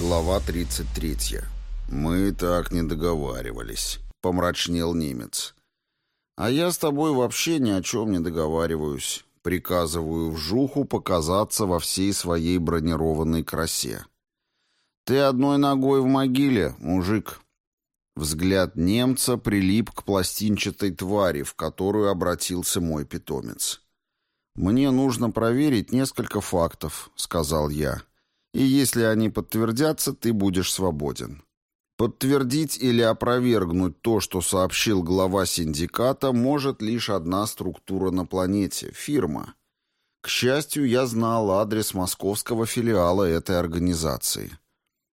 Глава 33. «Мы так не договаривались», — помрачнел немец. «А я с тобой вообще ни о чем не договариваюсь. Приказываю вжуху показаться во всей своей бронированной красе. Ты одной ногой в могиле, мужик». Взгляд немца прилип к пластинчатой твари, в которую обратился мой питомец. «Мне нужно проверить несколько фактов», — сказал я и если они подтвердятся, ты будешь свободен. Подтвердить или опровергнуть то, что сообщил глава синдиката, может лишь одна структура на планете – фирма. К счастью, я знал адрес московского филиала этой организации.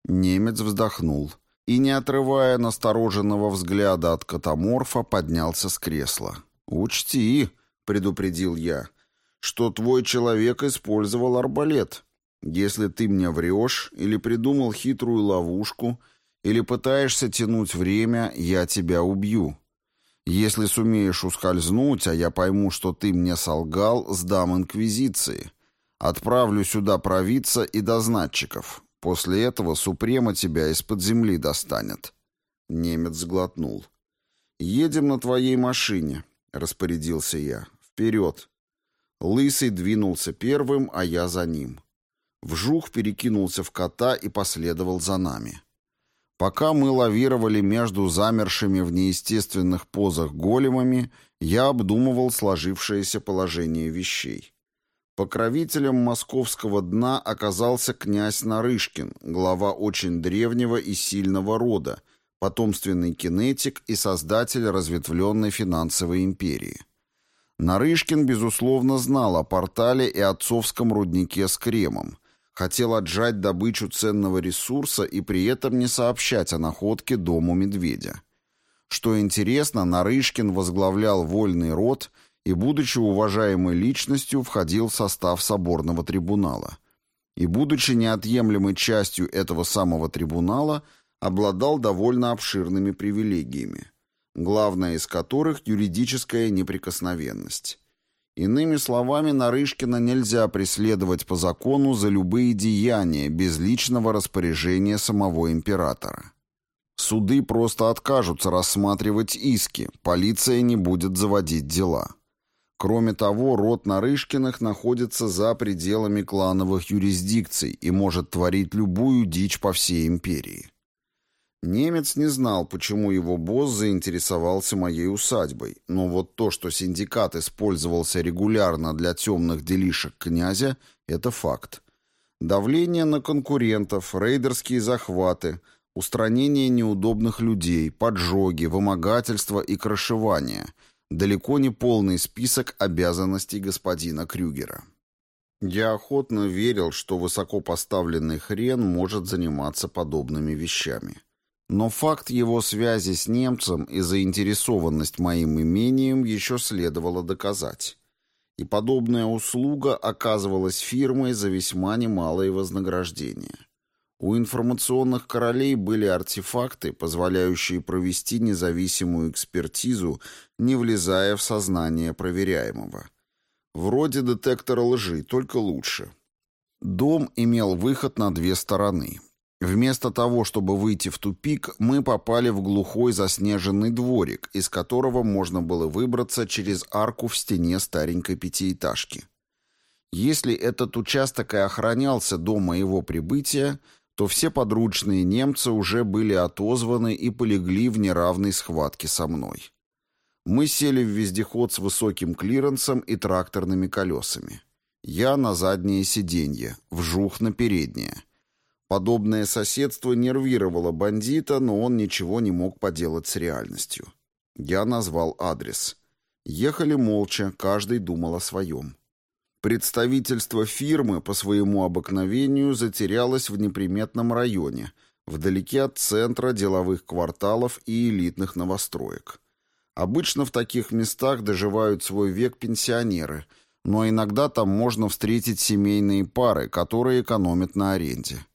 Немец вздохнул и, не отрывая настороженного взгляда от катаморфа, поднялся с кресла. «Учти», — предупредил я, — «что твой человек использовал арбалет. Если ты мне врешь или придумал хитрую ловушку, или пытаешься тянуть время, я тебя убью. Если сумеешь ускользнуть, а я пойму, что ты мне солгал, сдам инквизиции. Отправлю сюда провидца и дознатчиков. После этого Супрема тебя из-под земли достанет». Немец сглотнул. «Едем на твоей машине», — распорядился я. «Вперед». Лысый двинулся первым, а я за ним. Вжух перекинулся в кота и последовал за нами. Пока мы лавировали между замершими в неестественных позах големами, я обдумывал сложившееся положение вещей. Покровителем московского дна оказался князь Нарышкин, глава очень древнего и сильного рода, потомственный кинетик и создатель разветвленной финансовой империи. Нарышкин, безусловно, знал о портале и отцовском руднике с кремом, хотел отжать добычу ценного ресурса и при этом не сообщать о находке дому медведя. Что интересно, Нарышкин возглавлял вольный род и, будучи уважаемой личностью, входил в состав соборного трибунала. И, будучи неотъемлемой частью этого самого трибунала, обладал довольно обширными привилегиями, главная из которых – юридическая неприкосновенность. Иными словами, Нарышкина нельзя преследовать по закону за любые деяния без личного распоряжения самого императора. Суды просто откажутся рассматривать иски, полиция не будет заводить дела. Кроме того, род Нарышкиных находится за пределами клановых юрисдикций и может творить любую дичь по всей империи. Немец не знал, почему его босс заинтересовался моей усадьбой, но вот то, что синдикат использовался регулярно для темных делишек князя, это факт. Давление на конкурентов, рейдерские захваты, устранение неудобных людей, поджоги, вымогательство и крышевание – далеко не полный список обязанностей господина Крюгера. Я охотно верил, что высокопоставленный хрен может заниматься подобными вещами. Но факт его связи с немцем и заинтересованность моим имением еще следовало доказать. И подобная услуга оказывалась фирмой за весьма немалое вознаграждение. У информационных королей были артефакты, позволяющие провести независимую экспертизу, не влезая в сознание проверяемого. Вроде детектора лжи, только лучше. Дом имел выход на две стороны. Вместо того, чтобы выйти в тупик, мы попали в глухой заснеженный дворик, из которого можно было выбраться через арку в стене старенькой пятиэтажки. Если этот участок и охранялся до моего прибытия, то все подручные немцы уже были отозваны и полегли в неравной схватке со мной. Мы сели в вездеход с высоким клиренсом и тракторными колесами. Я на заднее сиденье, вжух на переднее — Подобное соседство нервировало бандита, но он ничего не мог поделать с реальностью. Я назвал адрес. Ехали молча, каждый думал о своем. Представительство фирмы по своему обыкновению затерялось в неприметном районе, вдалеке от центра деловых кварталов и элитных новостроек. Обычно в таких местах доживают свой век пенсионеры, но иногда там можно встретить семейные пары, которые экономят на аренде.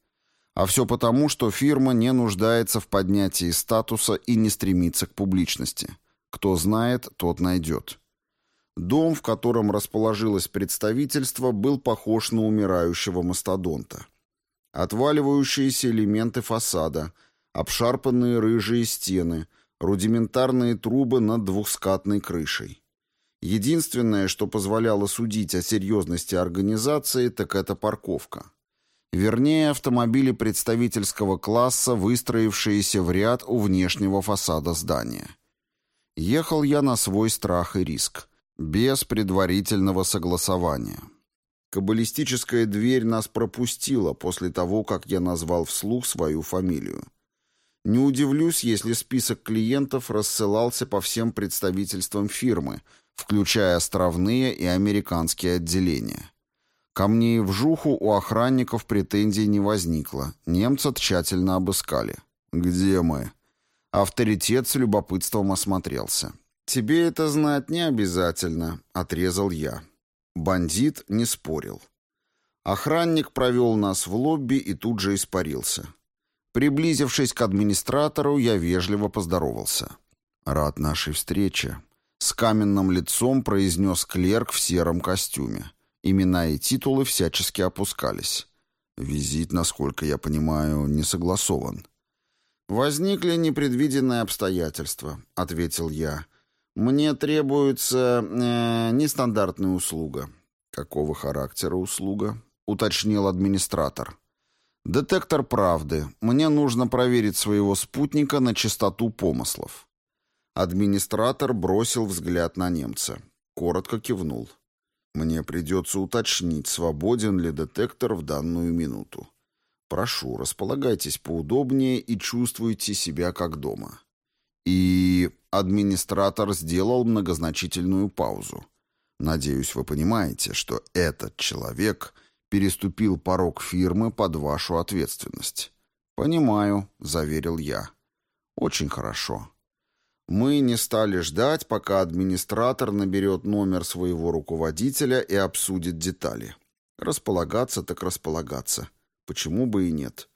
А все потому, что фирма не нуждается в поднятии статуса и не стремится к публичности. Кто знает, тот найдет. Дом, в котором расположилось представительство, был похож на умирающего мастодонта. Отваливающиеся элементы фасада, обшарпанные рыжие стены, рудиментарные трубы над двухскатной крышей. Единственное, что позволяло судить о серьезности организации, так это парковка. Вернее, автомобили представительского класса, выстроившиеся в ряд у внешнего фасада здания. Ехал я на свой страх и риск, без предварительного согласования. Каббалистическая дверь нас пропустила после того, как я назвал вслух свою фамилию. Не удивлюсь, если список клиентов рассылался по всем представительствам фирмы, включая островные и американские отделения. Ко мне и в жуху у охранников претензий не возникло. Немца тщательно обыскали. «Где мы?» Авторитет с любопытством осмотрелся. «Тебе это знать не обязательно», — отрезал я. Бандит не спорил. Охранник провел нас в лобби и тут же испарился. Приблизившись к администратору, я вежливо поздоровался. «Рад нашей встрече», — с каменным лицом произнес клерк в сером костюме. Имена и титулы всячески опускались. Визит, насколько я понимаю, не согласован. «Возникли непредвиденные обстоятельства», — ответил я. «Мне требуется э, нестандартная услуга». «Какого характера услуга?» — уточнил администратор. «Детектор правды. Мне нужно проверить своего спутника на чистоту помыслов». Администратор бросил взгляд на немца. Коротко кивнул. Мне придется уточнить, свободен ли детектор в данную минуту. Прошу, располагайтесь поудобнее и чувствуйте себя как дома. И администратор сделал многозначительную паузу. Надеюсь, вы понимаете, что этот человек переступил порог фирмы под вашу ответственность. Понимаю, заверил я. Очень хорошо. Мы не стали ждать, пока администратор наберет номер своего руководителя и обсудит детали. Располагаться так располагаться. Почему бы и нет?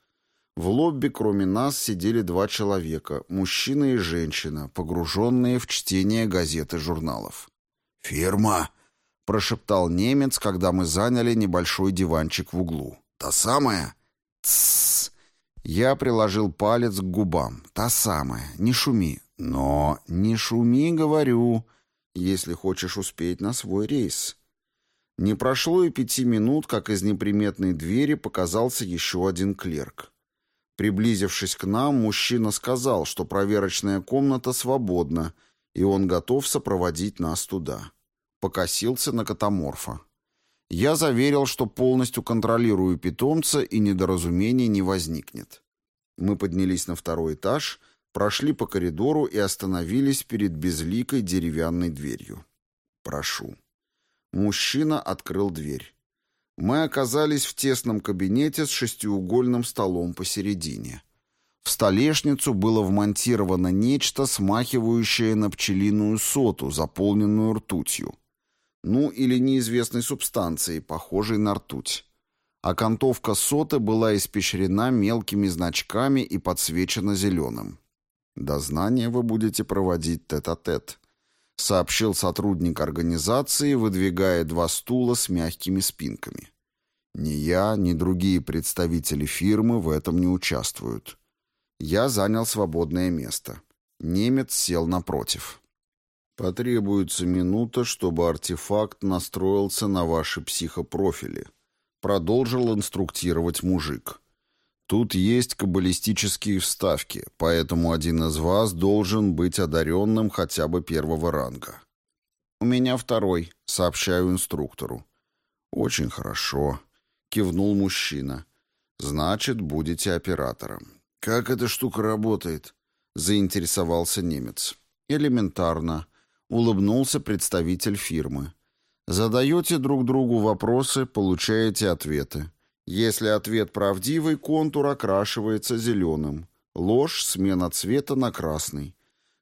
В лобби кроме нас сидели два человека, мужчина и женщина, погруженные в чтение газет и журналов. «Фирма!» — прошептал немец, когда мы заняли небольшой диванчик в углу. «Та самая?» «Тссс!» Я приложил палец к губам. «Та самая. Не шуми. Но не шуми, говорю, если хочешь успеть на свой рейс. Не прошло и пяти минут, как из неприметной двери показался еще один клерк. Приблизившись к нам, мужчина сказал, что проверочная комната свободна, и он готов сопроводить нас туда. Покосился на катаморфа. Я заверил, что полностью контролирую питомца, и недоразумений не возникнет. Мы поднялись на второй этаж — прошли по коридору и остановились перед безликой деревянной дверью. «Прошу». Мужчина открыл дверь. Мы оказались в тесном кабинете с шестиугольным столом посередине. В столешницу было вмонтировано нечто, смахивающее на пчелиную соту, заполненную ртутью. Ну, или неизвестной субстанцией, похожей на ртуть. Окантовка соты была испещрена мелкими значками и подсвечена зеленым. «Дознание вы будете проводить тет-а-тет», -тет, сообщил сотрудник организации, выдвигая два стула с мягкими спинками. «Ни я, ни другие представители фирмы в этом не участвуют». Я занял свободное место. Немец сел напротив. «Потребуется минута, чтобы артефакт настроился на ваши психопрофили», продолжил инструктировать мужик. Тут есть каббалистические вставки, поэтому один из вас должен быть одаренным хотя бы первого ранга. «У меня второй», — сообщаю инструктору. «Очень хорошо», — кивнул мужчина. «Значит, будете оператором». «Как эта штука работает?» — заинтересовался немец. «Элементарно», — улыбнулся представитель фирмы. «Задаете друг другу вопросы, получаете ответы. Если ответ правдивый, контур окрашивается зеленым. Ложь — смена цвета на красный.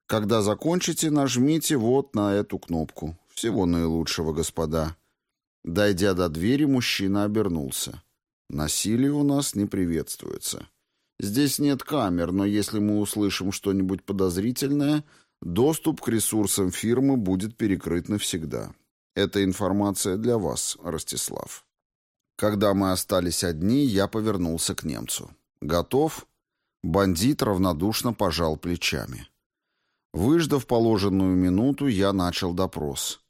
Когда закончите, нажмите вот на эту кнопку. Всего наилучшего, господа. Дойдя до двери, мужчина обернулся. Насилие у нас не приветствуется. Здесь нет камер, но если мы услышим что-нибудь подозрительное, доступ к ресурсам фирмы будет перекрыт навсегда. Это информация для вас, Ростислав. Когда мы остались одни, я повернулся к немцу. «Готов?» Бандит равнодушно пожал плечами. Выждав положенную минуту, я начал допрос.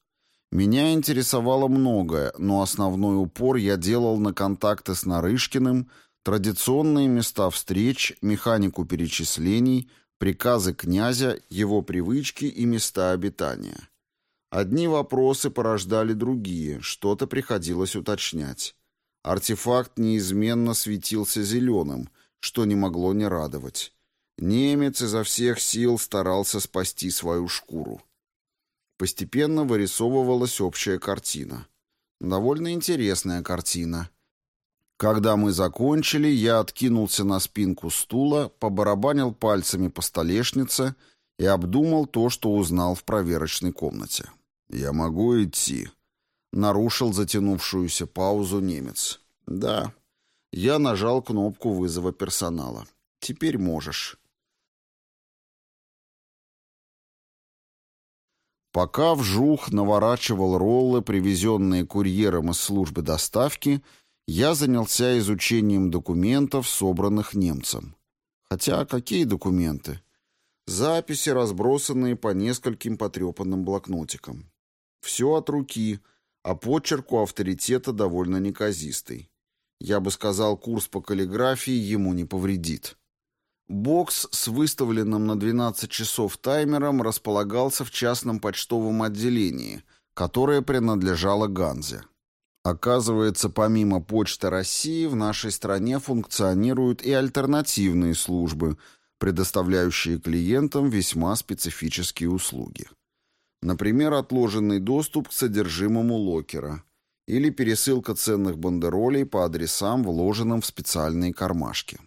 Меня интересовало многое, но основной упор я делал на контакты с Нарышкиным, традиционные места встреч, механику перечислений, приказы князя, его привычки и места обитания. Одни вопросы порождали другие, что-то приходилось уточнять. Артефакт неизменно светился зеленым, что не могло не радовать. Немец изо всех сил старался спасти свою шкуру. Постепенно вырисовывалась общая картина. Довольно интересная картина. Когда мы закончили, я откинулся на спинку стула, побарабанил пальцами по столешнице и обдумал то, что узнал в проверочной комнате. «Я могу идти?» — нарушил затянувшуюся паузу немец. «Да». Я нажал кнопку вызова персонала. «Теперь можешь». Пока вжух наворачивал роллы, привезенные курьером из службы доставки, я занялся изучением документов, собранных немцем. Хотя какие документы? Записи, разбросанные по нескольким потрепанным блокнотикам. Все от руки, а почерк у авторитета довольно неказистый. Я бы сказал, курс по каллиграфии ему не повредит. Бокс с выставленным на 12 часов таймером располагался в частном почтовом отделении, которое принадлежало Ганзе. Оказывается, помимо Почты России в нашей стране функционируют и альтернативные службы, предоставляющие клиентам весьма специфические услуги. Например, отложенный доступ к содержимому локера или пересылка ценных бандеролей по адресам, вложенным в специальные кармашки.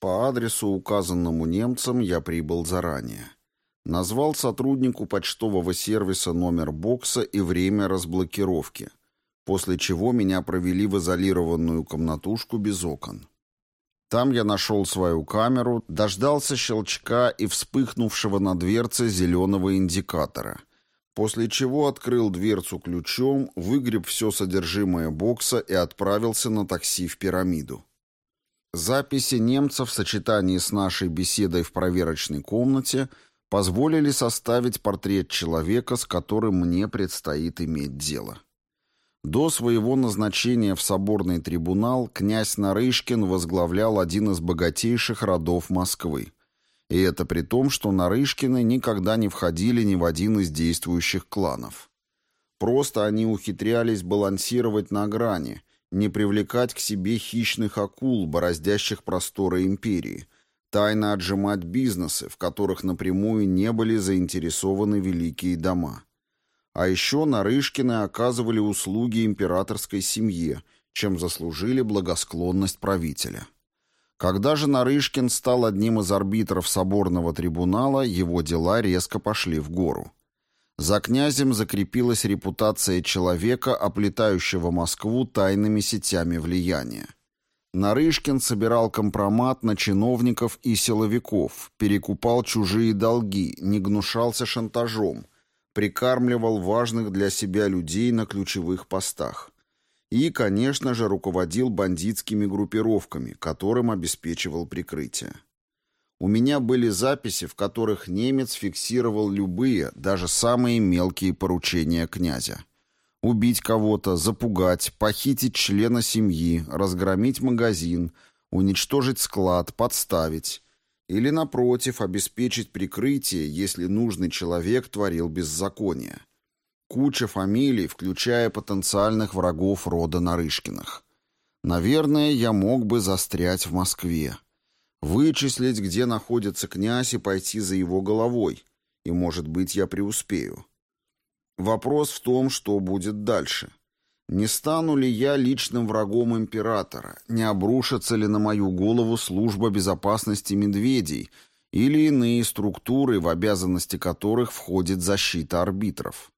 По адресу, указанному немцам, я прибыл заранее. Назвал сотруднику почтового сервиса номер бокса и время разблокировки, после чего меня провели в изолированную комнатушку без окон. Там я нашел свою камеру, дождался щелчка и вспыхнувшего на дверце зеленого индикатора, после чего открыл дверцу ключом, выгреб все содержимое бокса и отправился на такси в пирамиду. Записи немцев в сочетании с нашей беседой в проверочной комнате позволили составить портрет человека, с которым мне предстоит иметь дело. До своего назначения в соборный трибунал князь Нарышкин возглавлял один из богатейших родов Москвы. И это при том, что Нарышкины никогда не входили ни в один из действующих кланов. Просто они ухитрялись балансировать на грани – не привлекать к себе хищных акул, бороздящих просторы империи, тайно отжимать бизнесы, в которых напрямую не были заинтересованы великие дома. А еще Нарышкины оказывали услуги императорской семье, чем заслужили благосклонность правителя. Когда же Нарышкин стал одним из арбитров соборного трибунала, его дела резко пошли в гору. За князем закрепилась репутация человека, оплетающего Москву тайными сетями влияния. Нарышкин собирал компромат на чиновников и силовиков, перекупал чужие долги, не гнушался шантажом, прикармливал важных для себя людей на ключевых постах. И, конечно же, руководил бандитскими группировками, которым обеспечивал прикрытие. У меня были записи, в которых немец фиксировал любые, даже самые мелкие поручения князя. Убить кого-то, запугать, похитить члена семьи, разгромить магазин, уничтожить склад, подставить. Или, напротив, обеспечить прикрытие, если нужный человек творил беззаконие. Куча фамилий, включая потенциальных врагов рода Нарышкиных. Наверное, я мог бы застрять в Москве. Вычислить, где находится князь, и пойти за его головой. И, может быть, я преуспею. Вопрос в том, что будет дальше. Не стану ли я личным врагом императора? Не обрушится ли на мою голову служба безопасности медведей или иные структуры, в обязанности которых входит защита арбитров?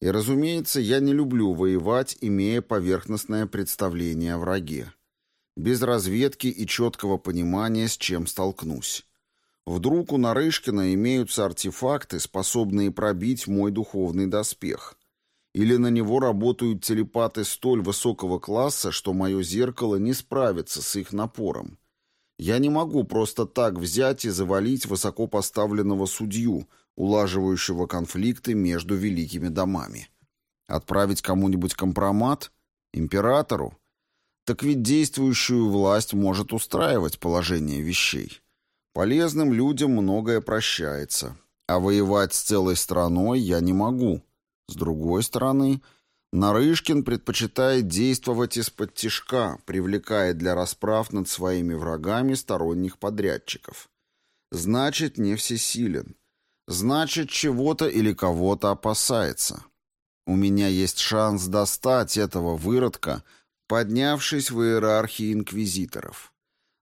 И, разумеется, я не люблю воевать, имея поверхностное представление о враге без разведки и четкого понимания, с чем столкнусь. Вдруг у Нарышкина имеются артефакты, способные пробить мой духовный доспех. Или на него работают телепаты столь высокого класса, что мое зеркало не справится с их напором. Я не могу просто так взять и завалить высокопоставленного судью, улаживающего конфликты между великими домами. Отправить кому-нибудь компромат? Императору? Так ведь действующую власть может устраивать положение вещей. Полезным людям многое прощается, а воевать с целой страной я не могу. С другой стороны, Нарышкин предпочитает действовать из-под тишка, привлекая для расправ над своими врагами сторонних подрядчиков. Значит, не всесилен. Значит, чего-то или кого-то опасается. У меня есть шанс достать этого выродка, поднявшись в иерархии инквизиторов.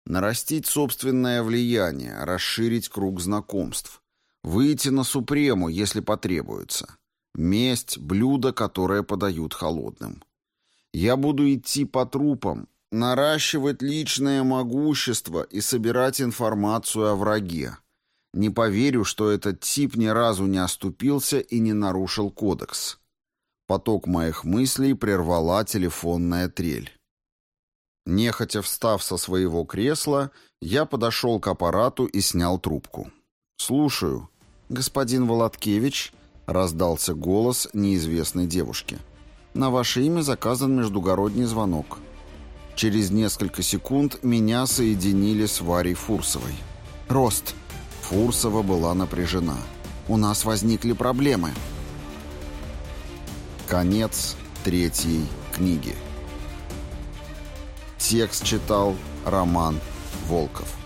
Нарастить собственное влияние, расширить круг знакомств. Выйти на Супрему, если потребуется. Месть – блюдо, которое подают холодным. Я буду идти по трупам, наращивать личное могущество и собирать информацию о враге. Не поверю, что этот тип ни разу не оступился и не нарушил кодекс. Поток моих мыслей прервала телефонная трель. Нехотя встав со своего кресла, я подошел к аппарату и снял трубку. «Слушаю. Господин Володкевич?» — раздался голос неизвестной девушки. «На ваше имя заказан междугородний звонок». Через несколько секунд меня соединили с Варей Фурсовой. «Рост». Фурсова была напряжена. «У нас возникли проблемы». Конец третьей книги. Текст читал Роман Волков.